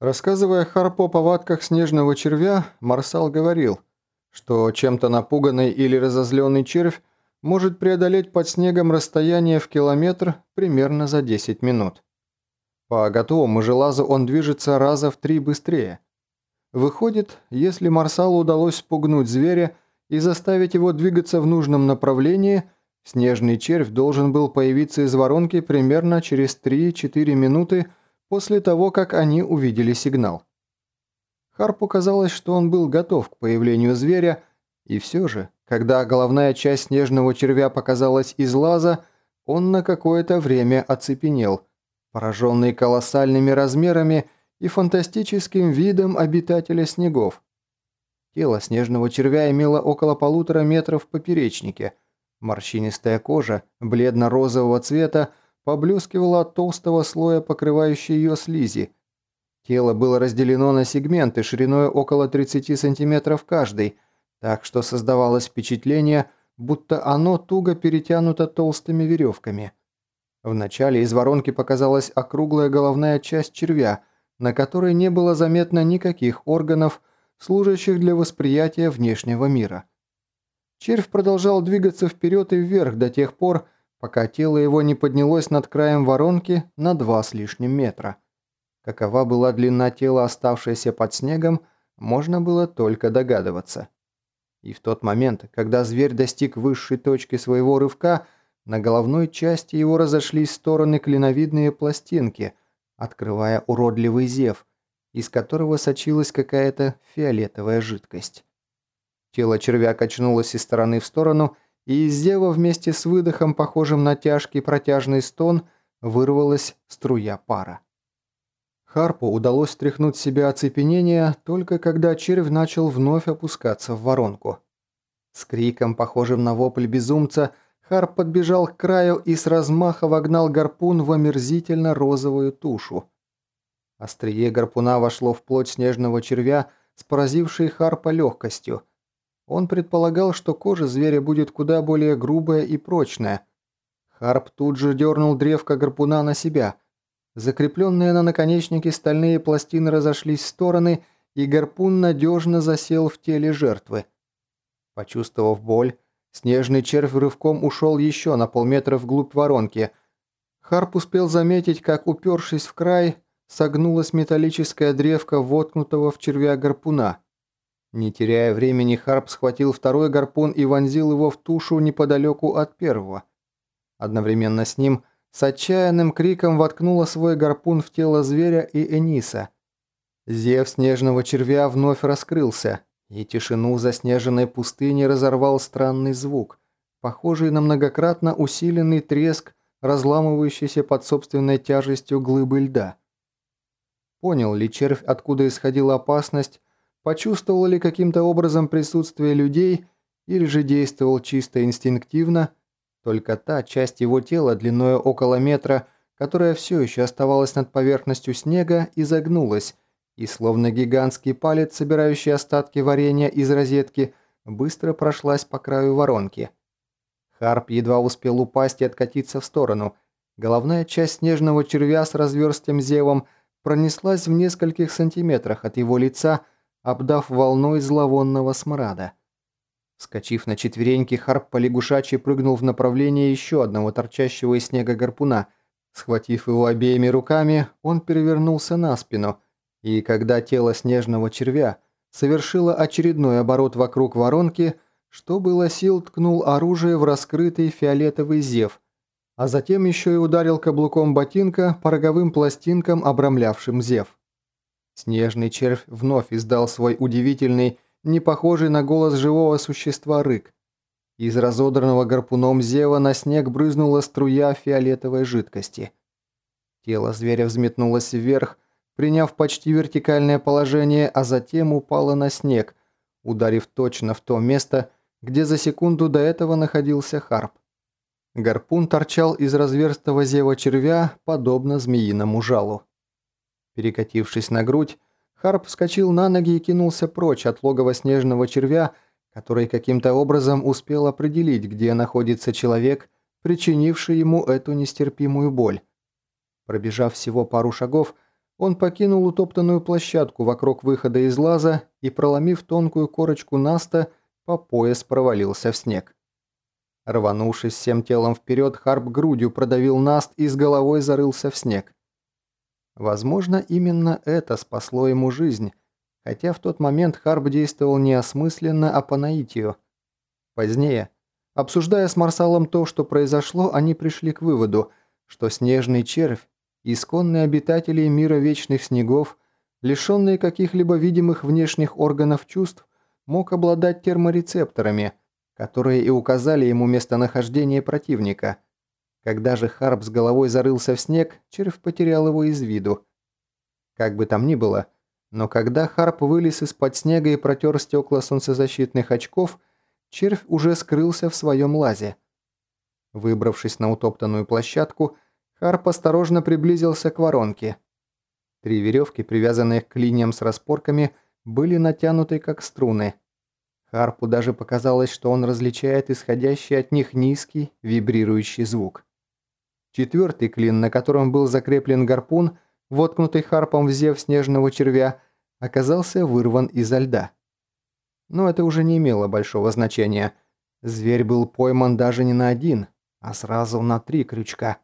Рассказывая Харпу о повадках снежного червя, Марсал говорил, что чем-то напуганный или разозленный червь может преодолеть под снегом расстояние в километр примерно за 10 минут. По готовому желазу он движется раза в три быстрее. Выходит, если Марсалу удалось спугнуть зверя и заставить его двигаться в нужном направлении, снежный червь должен был появиться из воронки примерно через 3-4 минуты после того, как они увидели сигнал. Харпу казалось, что он был готов к появлению зверя, и все же, когда головная часть снежного червя показалась из лаза, он на какое-то время оцепенел, пораженный колоссальными размерами и фантастическим видом обитателя снегов. Тело снежного червя имело около полутора метров в поперечнике. Морщинистая кожа, бледно-розового цвета, поблескивала от толстого слоя покрывающей ее слизи. Тело было разделено на сегменты шириной около 30 сантиметров каждый – так что создавалось впечатление, будто оно туго перетянуто толстыми веревками. Вначале из воронки показалась округлая головная часть червя, на которой не было заметно никаких органов, служащих для восприятия внешнего мира. Червь продолжал двигаться вперед и вверх до тех пор, пока тело его не поднялось над краем воронки на два с лишним метра. Какова была длина тела, оставшаяся под снегом, можно было только догадываться. И в тот момент, когда зверь достиг высшей точки своего рывка, на головной части его разошлись стороны клиновидные пластинки, открывая уродливый зев, из которого сочилась какая-то фиолетовая жидкость. Тело червя качнулось из стороны в сторону, и из зева вместе с выдохом, похожим на тяжкий протяжный стон, вырвалась струя пара. Харпу удалось стряхнуть с себя оцепенение, только когда червь начал вновь опускаться в воронку. С криком, похожим на вопль безумца, Харп подбежал к краю и с размаха вогнал гарпун в омерзительно розовую тушу. Острие гарпуна вошло в плоть снежного червя с поразившей Харпа легкостью. Он предполагал, что кожа зверя будет куда более грубая и прочная. Харп тут же дернул древко гарпуна на себя – Закрепленные на наконечнике стальные пластины разошлись в стороны, и гарпун надежно засел в теле жертвы. Почувствовав боль, снежный червь рывком ушел еще на полметра вглубь воронки. Харп успел заметить, как, упершись в край, согнулась металлическая древка воткнутого в червя гарпуна. Не теряя времени, Харп схватил второй гарпун и вонзил его в тушу неподалеку от первого. Одновременно с ним – с отчаянным криком воткнула свой гарпун в тело зверя и Эниса. Зев снежного червя вновь раскрылся, и тишину заснеженной пустыни разорвал странный звук, похожий на многократно усиленный треск, разламывающийся под собственной тяжестью глыбы льда. Понял ли червь, откуда исходила опасность, почувствовал ли каким-то образом присутствие людей или же действовал чисто инстинктивно – только та часть его тела длиной около метра, которая все еще оставалась над поверхностью снега, изогнулась, и словно гигантский палец, собирающий остатки варенья из розетки, быстро прошлась по краю воронки. Харп едва успел упасть и откатиться в сторону. Головная часть снежного червя с разверстием зевом пронеслась в нескольких сантиметрах от его лица, обдав волной зловонного смрада. Скочив на четвереньки, Харп полягушачий прыгнул в направлении еще одного торчащего из снега гарпуна. Схватив его обеими руками, он перевернулся на спину, и когда тело снежного червя совершило очередной оборот вокруг воронки, что было сил ткнул оружие в раскрытый фиолетовый зев, а затем еще и ударил каблуком ботинка по роговым пластинкам, обрамлявшим зев. Снежный червь вновь издал свой удивительный не похожий на голос живого существа рык. Из разодранного гарпуном зева на снег брызнула струя фиолетовой жидкости. Тело зверя взметнулось вверх, приняв почти вертикальное положение, а затем упало на снег, ударив точно в то место, где за секунду до этого находился Харп. Гарпун торчал из разверстого зева червя, подобно змеиному жалу. Перекатившись на грудь, Харп вскочил на ноги и кинулся прочь от логова снежного червя, который каким-то образом успел определить, где находится человек, причинивший ему эту нестерпимую боль. Пробежав всего пару шагов, он покинул утоптанную площадку вокруг выхода из лаза и, проломив тонкую корочку наста, по пояс провалился в снег. Рванувшись всем телом вперед, Харп грудью продавил наст и с головой зарылся в снег. Возможно, именно это спасло ему жизнь, хотя в тот момент Харп действовал не осмысленно, а по наитию. Позднее, обсуждая с Марсалом то, что произошло, они пришли к выводу, что снежный червь исконные обитатели мира вечных снегов, лишенные каких-либо видимых внешних органов чувств, мог обладать терморецепторами, которые и указали ему местонахождение противника. Когда же Харп с головой зарылся в снег, червь потерял его из виду. Как бы там ни было, но когда Харп вылез из-под снега и протер стекла солнцезащитных очков, червь уже скрылся в своем лазе. Выбравшись на утоптанную площадку, Харп осторожно приблизился к воронке. Три веревки, привязанные к линиям с распорками, были натянуты как струны. Харпу даже показалось, что он различает исходящий от них низкий, вибрирующий звук. Четвертый клин, на котором был закреплен гарпун, воткнутый Харпом в зев снежного червя, оказался вырван изо льда. Но это уже не имело большого значения. Зверь был пойман даже не на один, а сразу на три крючка.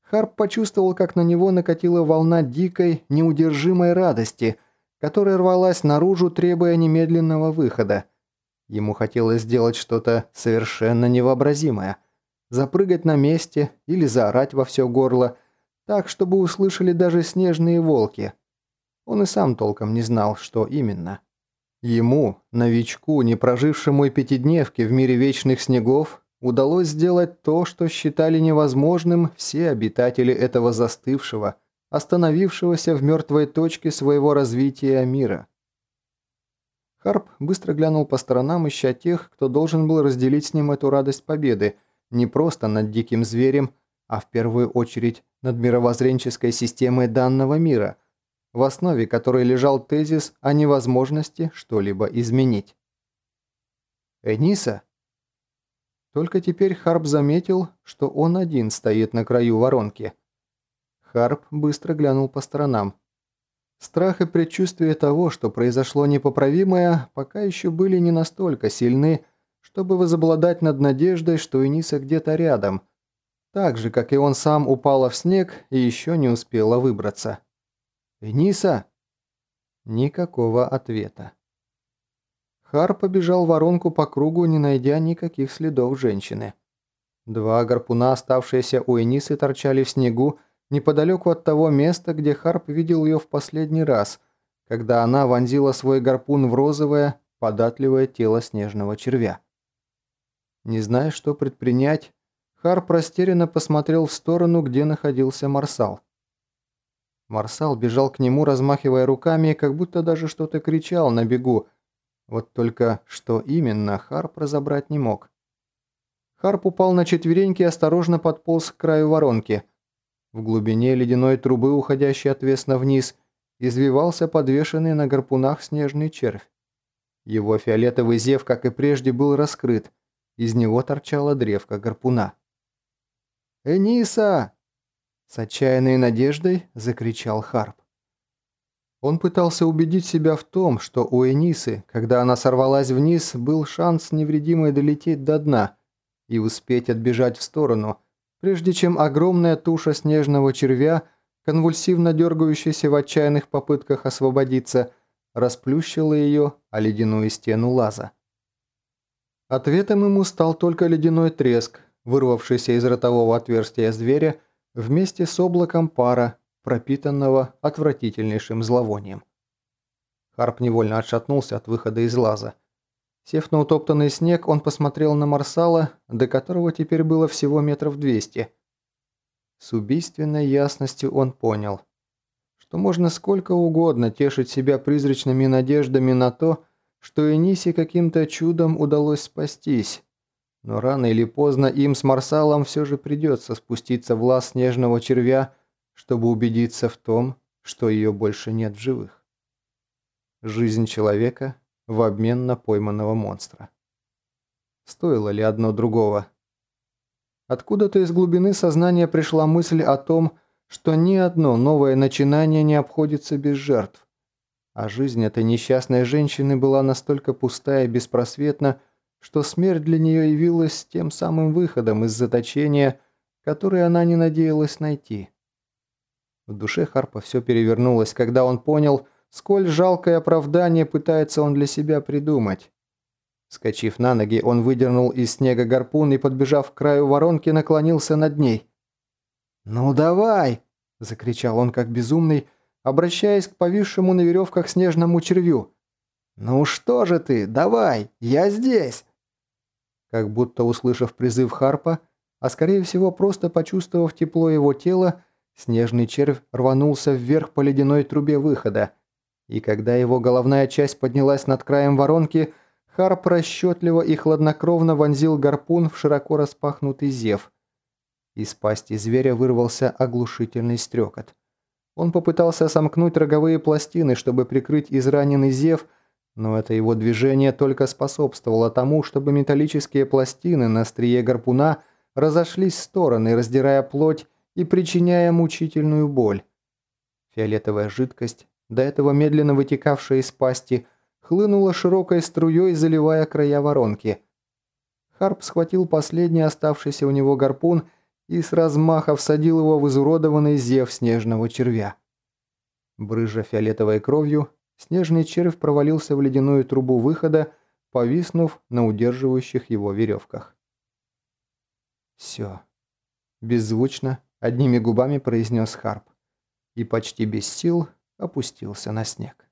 Харп почувствовал, как на него накатила волна дикой, неудержимой радости, которая рвалась наружу, требуя немедленного выхода. Ему хотелось сделать что-то совершенно невообразимое. Запрыгать на месте или заорать во все горло, так, чтобы услышали даже снежные волки. Он и сам толком не знал, что именно. Ему, новичку, не прожившему и пятидневки в мире вечных снегов, удалось сделать то, что считали невозможным все обитатели этого застывшего, остановившегося в мертвой точке своего развития мира. Харп быстро глянул по сторонам, ища тех, кто должен был разделить с ним эту радость победы, не просто над диким зверем, а в первую очередь над мировоззренческой системой данного мира, в основе которой лежал тезис о невозможности что-либо изменить. «Эниса?» Только теперь Харп заметил, что он один стоит на краю воронки. Харп быстро глянул по сторонам. Страх и предчувствие того, что произошло непоправимое, пока еще были не настолько сильны, чтобы возобладать над надеждой, что Эниса где-то рядом, так же, как и он сам упала в снег и еще не успела выбраться. «Эниса?» Никакого ответа. Хар побежал воронку по кругу, не найдя никаких следов женщины. Два гарпуна, оставшиеся у Энисы, торчали в снегу неподалеку от того места, где Харп видел ее в последний раз, когда она вонзила свой гарпун в розовое, податливое тело снежного червя. Не зная, что предпринять, Харп растерянно посмотрел в сторону, где находился Марсал. Марсал бежал к нему, размахивая руками, как будто даже что-то кричал на бегу, вот только что именно Харп разобрать не мог. Харп упал на четвереньки и осторожно подполз к краю воронки. В глубине ледяной трубы, уходящей отвесно вниз, извивался подвешенный на гарпунах снежный червь. Его фиолетовый зев, как и прежде, был раскрыт. Из него торчала древка гарпуна. «Эниса!» С отчаянной надеждой закричал Харп. Он пытался убедить себя в том, что у Энисы, когда она сорвалась вниз, был шанс невредимой долететь до дна и успеть отбежать в сторону, прежде чем огромная туша снежного червя, конвульсивно дергающаяся в отчаянных попытках освободиться, расплющила ее о ледяную стену лаза. Ответом ему стал только ледяной треск, вырвавшийся из ротового отверстия зверя вместе с облаком пара, пропитанного отвратительнейшим зловонием. Харп невольно отшатнулся от выхода из лаза. Сев на утоптанный снег, он посмотрел на Марсала, до которого теперь было всего метров двести. С убийственной ясностью он понял, что можно сколько угодно тешить себя призрачными надеждами на то, что Энисе каким-то чудом удалось спастись. Но рано или поздно им с Марсалом все же придется спуститься в лаз снежного червя, чтобы убедиться в том, что ее больше нет в живых. Жизнь человека в обмен на пойманного монстра. Стоило ли одно другого? Откуда-то из глубины сознания пришла мысль о том, что ни одно новое начинание не обходится без жертв. А жизнь этой несчастной женщины была настолько пустая и беспросветна, что смерть для нее явилась тем самым выходом из заточения, который она не надеялась найти. В душе Харпа все перевернулось, когда он понял, сколь жалкое оправдание пытается он для себя придумать. Скочив на ноги, он выдернул из снега гарпун и, подбежав к краю воронки, наклонился над ней. «Ну давай!» – закричал он как безумный, обращаясь к повисшему на веревках снежному червю. «Ну что же ты, давай, я здесь!» Как будто услышав призыв Харпа, а скорее всего просто почувствовав тепло его тела, снежный червь рванулся вверх по ледяной трубе выхода, и когда его головная часть поднялась над краем воронки – Харп расчетливо и хладнокровно вонзил гарпун в широко распахнутый зев. Из пасти зверя вырвался оглушительный стрекот. Он попытался сомкнуть роговые пластины, чтобы прикрыть израненный зев, но это его движение только способствовало тому, чтобы металлические пластины на острие гарпуна разошлись в стороны, раздирая плоть и причиняя мучительную боль. Фиолетовая жидкость, до этого медленно вытекавшая из пасти, хлынула широкой струей, заливая края воронки. Харп схватил последний оставшийся у него гарпун и с размаха всадил его в изуродованный зев снежного червя. Брыжа фиолетовой кровью, снежный червь провалился в ледяную трубу выхода, повиснув на удерживающих его веревках. «Все», – беззвучно, одними губами произнес Харп и почти без сил опустился на снег.